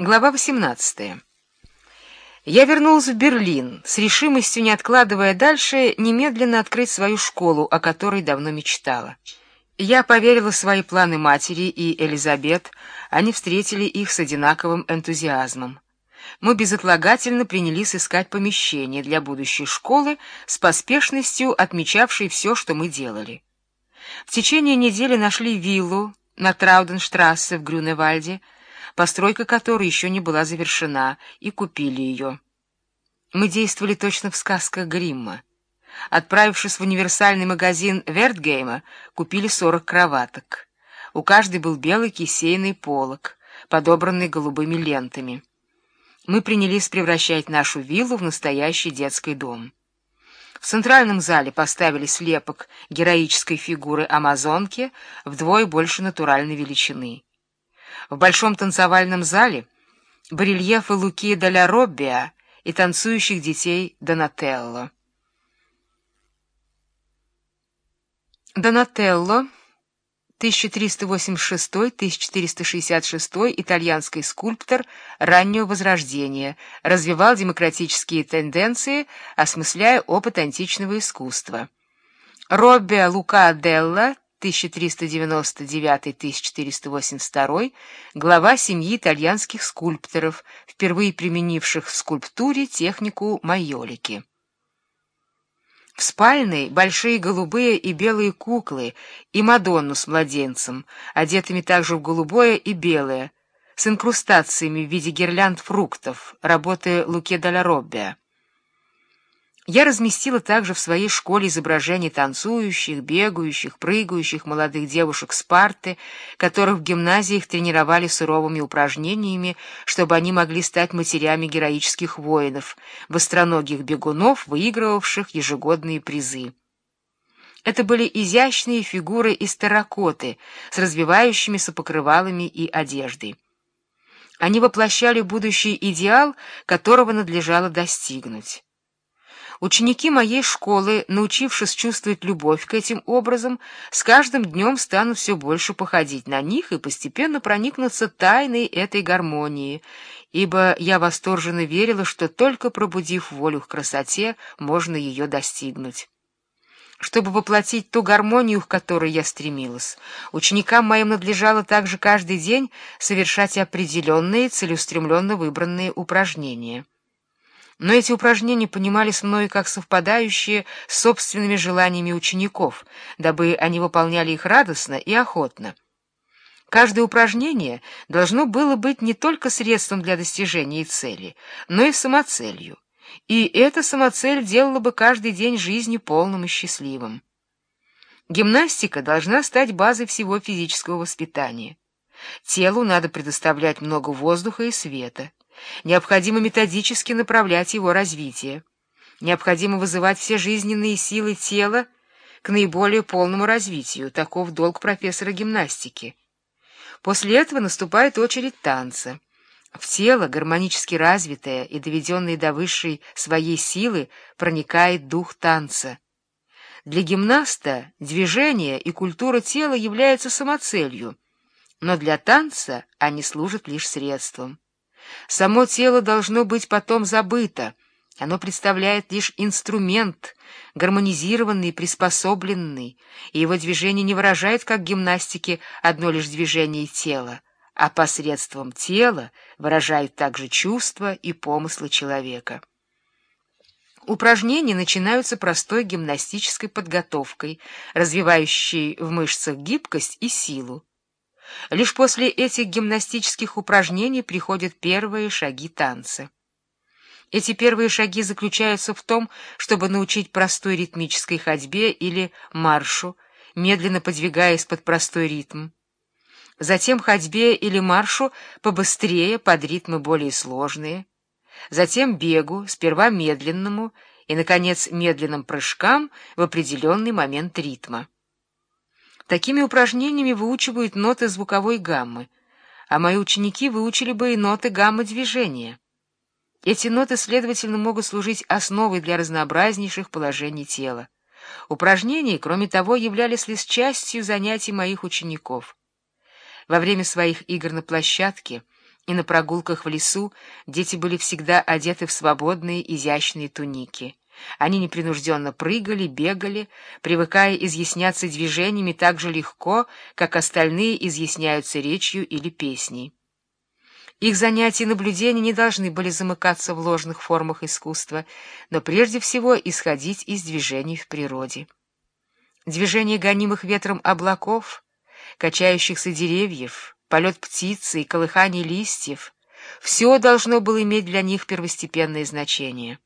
Глава 18. Я вернулась в Берлин, с решимостью, не откладывая дальше, немедленно открыть свою школу, о которой давно мечтала. Я поверила в свои планы матери и Элизабет, они встретили их с одинаковым энтузиазмом. Мы безотлагательно принялись искать помещение для будущей школы с поспешностью, отмечавшей все, что мы делали. В течение недели нашли виллу на Трауденштрассе в Грюневальде, постройка которой еще не была завершена, и купили ее. Мы действовали точно в сказках Гримма. Отправившись в универсальный магазин Вертгейма, купили сорок кроваток. У каждой был белый кисейный полог, подобранный голубыми лентами. Мы принялись превращать нашу виллу в настоящий детский дом. В центральном зале поставили слепок героической фигуры амазонки вдвое больше натуральной величины. В большом танцевальном зале барельефы Луки Деля Роббиа и танцующих детей Донателло. Донателло 1386-1466 итальянский скульптор раннего возрождения, развивал демократические тенденции, осмысляя опыт античного искусства. Роббиа Лука Делла 1399-1482, глава семьи итальянских скульпторов, впервые применивших в скульптуре технику майолики. В спальной большие голубые и белые куклы и Мадонну с младенцем, одетыми также в голубое и белое, с инкрустациями в виде гирлянд фруктов, работы Луке Даля Роббия. Я разместила также в своей школе изображения танцующих, бегающих, прыгающих молодых девушек Спарты, которых в гимназиях тренировали суровыми упражнениями, чтобы они могли стать матерями героических воинов, быстроногих бегунов, выигрывавших ежегодные призы. Это были изящные фигуры из терракоты с развивающимися покрывалами и одеждой. Они воплощали будущий идеал, которого надлежало достигнуть. Ученики моей школы, научившись чувствовать любовь к этим образом, с каждым днем станут все больше походить на них и постепенно проникнуться тайной этой гармонии, ибо я восторженно верила, что только пробудив волю к красоте, можно ее достигнуть. Чтобы воплотить ту гармонию, к которой я стремилась, ученикам моим надлежало также каждый день совершать определенные, целеустремленно выбранные упражнения но эти упражнения понимались мною как совпадающие с собственными желаниями учеников, дабы они выполняли их радостно и охотно. Каждое упражнение должно было быть не только средством для достижения цели, но и самоцелью, и эта самоцель делала бы каждый день жизни полным и счастливым. Гимнастика должна стать базой всего физического воспитания. Телу надо предоставлять много воздуха и света. Необходимо методически направлять его развитие. Необходимо вызывать все жизненные силы тела к наиболее полному развитию. Таков долг профессора гимнастики. После этого наступает очередь танца. В тело, гармонически развитое и доведенное до высшей своей силы, проникает дух танца. Для гимнаста движение и культура тела являются самоцелью, но для танца они служат лишь средством. Само тело должно быть потом забыто. Оно представляет лишь инструмент, гармонизированный, приспособленный, и его движение не выражает, как в гимнастике, одно лишь движение тела, а посредством тела выражает также чувства и помыслы человека. Упражнения начинаются простой гимнастической подготовкой, развивающей в мышцах гибкость и силу. Лишь после этих гимнастических упражнений приходят первые шаги танца. Эти первые шаги заключаются в том, чтобы научить простой ритмической ходьбе или маршу, медленно подвигаясь под простой ритм. Затем ходьбе или маршу побыстрее, под ритмы более сложные. Затем бегу, сперва медленному, и, наконец, медленным прыжкам в определенный момент ритма. Такими упражнениями выучивают ноты звуковой гаммы, а мои ученики выучили бы и ноты гаммы движения. Эти ноты, следовательно, могут служить основой для разнообразнейших положений тела. Упражнения, кроме того, являлись лишь частью занятий моих учеников. Во время своих игр на площадке и на прогулках в лесу дети были всегда одеты в свободные изящные туники. Они непринужденно прыгали, бегали, привыкая изъясняться движениями так же легко, как остальные изъясняются речью или песней. Их занятия и наблюдения не должны были замыкаться в ложных формах искусства, но прежде всего исходить из движений в природе. Движение гонимых ветром облаков, качающихся деревьев, полет птицы и колыхание листьев — все должно было иметь для них первостепенное значение.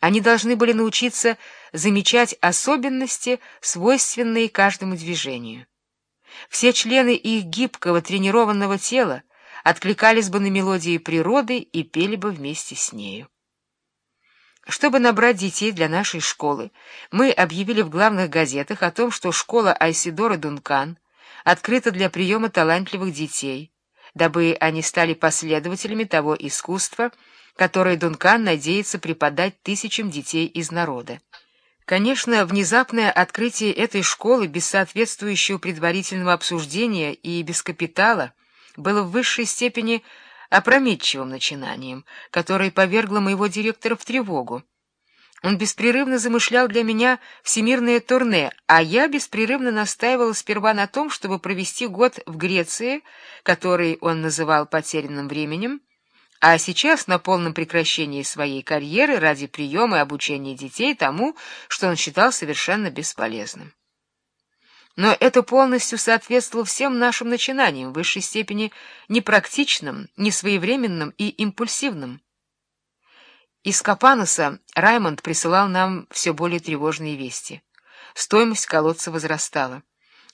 Они должны были научиться замечать особенности, свойственные каждому движению. Все члены их гибкого тренированного тела откликались бы на мелодии природы и пели бы вместе с нею. Чтобы набрать детей для нашей школы, мы объявили в главных газетах о том, что школа Айсидора Дункан открыта для приема талантливых детей, дабы они стали последователями того искусства, которое Дункан надеется преподать тысячам детей из народа. Конечно, внезапное открытие этой школы без соответствующего предварительного обсуждения и без капитала было в высшей степени опрометчивым начинанием, которое повергло моего директора в тревогу. Он беспрерывно замышлял для меня всемирное турне, а я беспрерывно настаивала сперва на том, чтобы провести год в Греции, который он называл потерянным временем, а сейчас на полном прекращении своей карьеры ради приема и обучения детей тому, что он считал совершенно бесполезным. Но это полностью соответствовало всем нашим начинаниям, в высшей степени непрактичным, несвоевременным и импульсивным. Из Капануса Раймонд присылал нам все более тревожные вести. Стоимость колодца возрастала.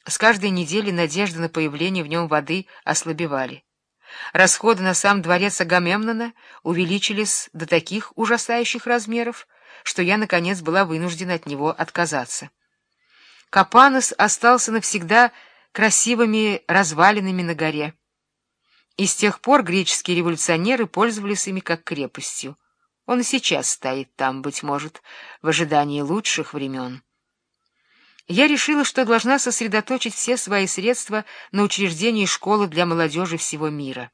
С каждой недели надежды на появление в нем воды ослабевали. Расходы на сам дворец Агамемнона увеличились до таких ужасающих размеров, что я, наконец, была вынуждена от него отказаться. Капанос остался навсегда красивыми развалинами на горе. И с тех пор греческие революционеры пользовались ими как крепостью. Он и сейчас стоит там, быть может, в ожидании лучших времен. Я решила, что должна сосредоточить все свои средства на учреждении школы для молодежи всего мира.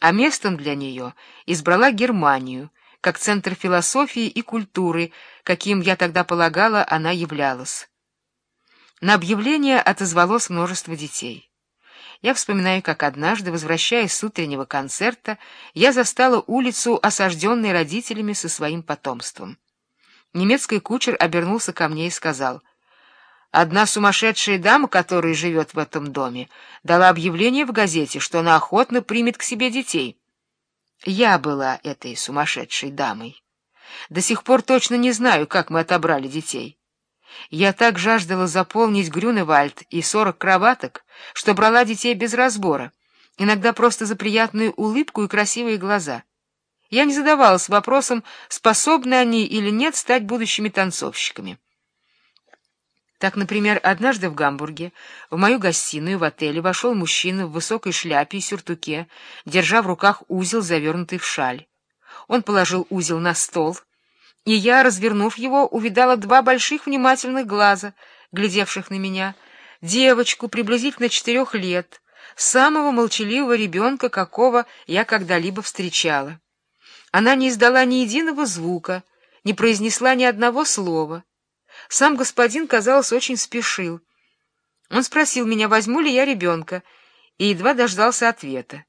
А местом для нее избрала Германию, как центр философии и культуры, каким, я тогда полагала, она являлась. На объявление отозвалось множество детей. Я вспоминаю, как однажды, возвращаясь с утреннего концерта, я застала улицу, осажденной родителями со своим потомством. Немецкий кучер обернулся ко мне и сказал, «Одна сумасшедшая дама, которая живет в этом доме, дала объявление в газете, что она охотно примет к себе детей». Я была этой сумасшедшей дамой. До сих пор точно не знаю, как мы отобрали детей. Я так жаждала заполнить Грюневальд и сорок кроваток, что брала детей без разбора, иногда просто за приятную улыбку и красивые глаза. Я не задавалась вопросом, способны они или нет стать будущими танцовщиками. Так, например, однажды в Гамбурге в мою гостиную в отеле вошел мужчина в высокой шляпе и сюртуке, держа в руках узел, завернутый в шаль. Он положил узел на стол — и я, развернув его, увидала два больших внимательных глаза, глядевших на меня, девочку приблизительно четырех лет, самого молчаливого ребенка, какого я когда-либо встречала. Она не издала ни единого звука, не произнесла ни одного слова. Сам господин, казалось, очень спешил. Он спросил меня, возьму ли я ребенка, и едва дождался ответа.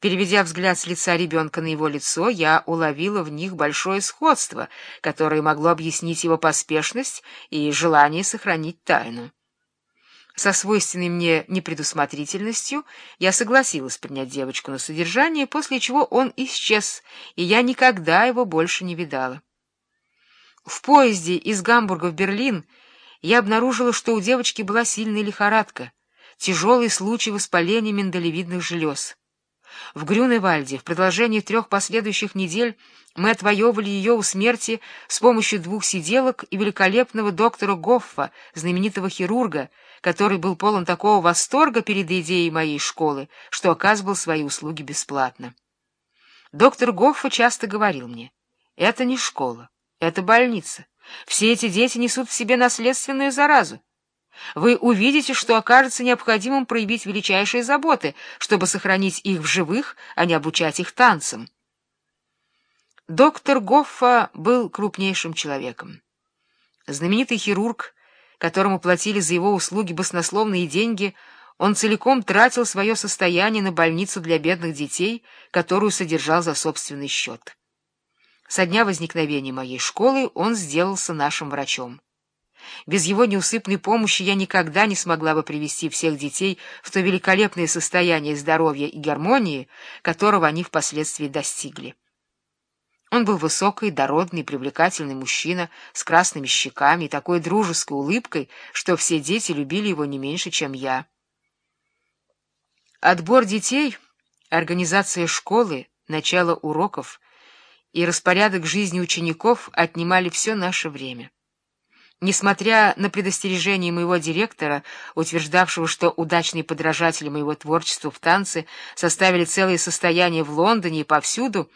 Переведя взгляд с лица ребенка на его лицо, я уловила в них большое сходство, которое могло объяснить его поспешность и желание сохранить тайну. Со свойственной мне непредусмотрительностью я согласилась принять девочку на содержание, после чего он исчез, и я никогда его больше не видала. В поезде из Гамбурга в Берлин я обнаружила, что у девочки была сильная лихорадка, тяжелый случай воспаления миндалевидных желез. В Грюневальде в продолжении трех последующих недель мы отвоевывали ее у смерти с помощью двух сиделок и великолепного доктора Гоффа, знаменитого хирурга, который был полон такого восторга перед идеей моей школы, что оказывал свои услуги бесплатно. Доктор Гоффа часто говорил мне, «Это не школа, это больница. Все эти дети несут в себе наследственную заразу. Вы увидите, что окажется необходимым проявить величайшие заботы, чтобы сохранить их в живых, а не обучать их танцам. Доктор Гоффа был крупнейшим человеком. Знаменитый хирург, которому платили за его услуги баснословные деньги, он целиком тратил свое состояние на больницу для бедных детей, которую содержал за собственный счет. Со дня возникновения моей школы он сделался нашим врачом. Без его неусыпной помощи я никогда не смогла бы привести всех детей в то великолепное состояние здоровья и гармонии, которого они впоследствии достигли. Он был высокий, дородный, привлекательный мужчина с красными щеками и такой дружеской улыбкой, что все дети любили его не меньше, чем я. Отбор детей, организация школы, начало уроков и распорядок жизни учеников отнимали все наше время. Несмотря на предостережение моего директора, утверждавшего, что удачные подражатели моего творчества в танце составили целое состояние в Лондоне и повсюду,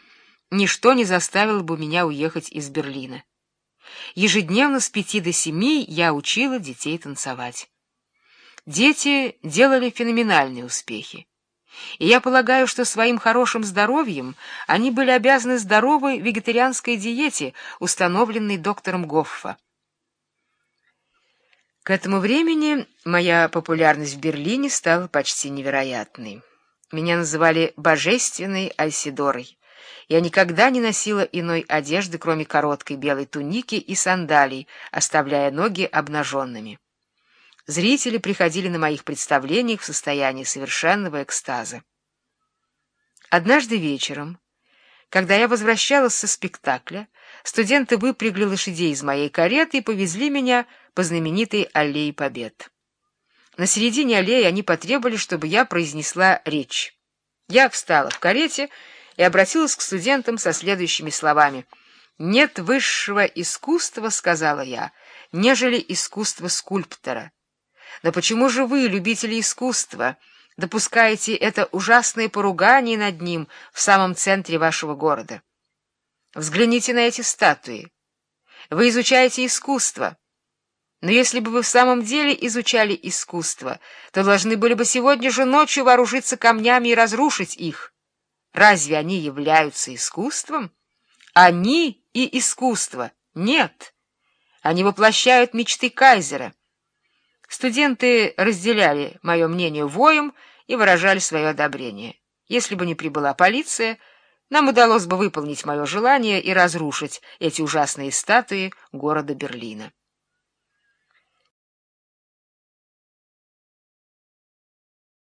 ничто не заставило бы меня уехать из Берлина. Ежедневно с пяти до семи я учила детей танцевать. Дети делали феноменальные успехи. И я полагаю, что своим хорошим здоровьем они были обязаны здоровой вегетарианской диете, установленной доктором Гоффа. К этому времени моя популярность в Берлине стала почти невероятной. Меня называли «божественной Айсидорой». Я никогда не носила иной одежды, кроме короткой белой туники и сандалий, оставляя ноги обнаженными. Зрители приходили на моих представлениях в состоянии совершенного экстаза. Однажды вечером, когда я возвращалась со спектакля, студенты выпрягли лошадей из моей кареты и повезли меня по знаменитой аллее Побед. На середине аллеи они потребовали, чтобы я произнесла речь. Я встала в карете и обратилась к студентам со следующими словами. «Нет высшего искусства, — сказала я, — нежели искусство скульптора. Но почему же вы, любители искусства, допускаете это ужасное поругание над ним в самом центре вашего города? Взгляните на эти статуи. Вы изучаете искусство». Но если бы вы в самом деле изучали искусство, то должны были бы сегодня же ночью вооружиться камнями и разрушить их. Разве они являются искусством? Они и искусство. Нет. Они воплощают мечты кайзера. Студенты разделяли мое мнение воем и выражали свое одобрение. Если бы не прибыла полиция, нам удалось бы выполнить мое желание и разрушить эти ужасные статуи города Берлина.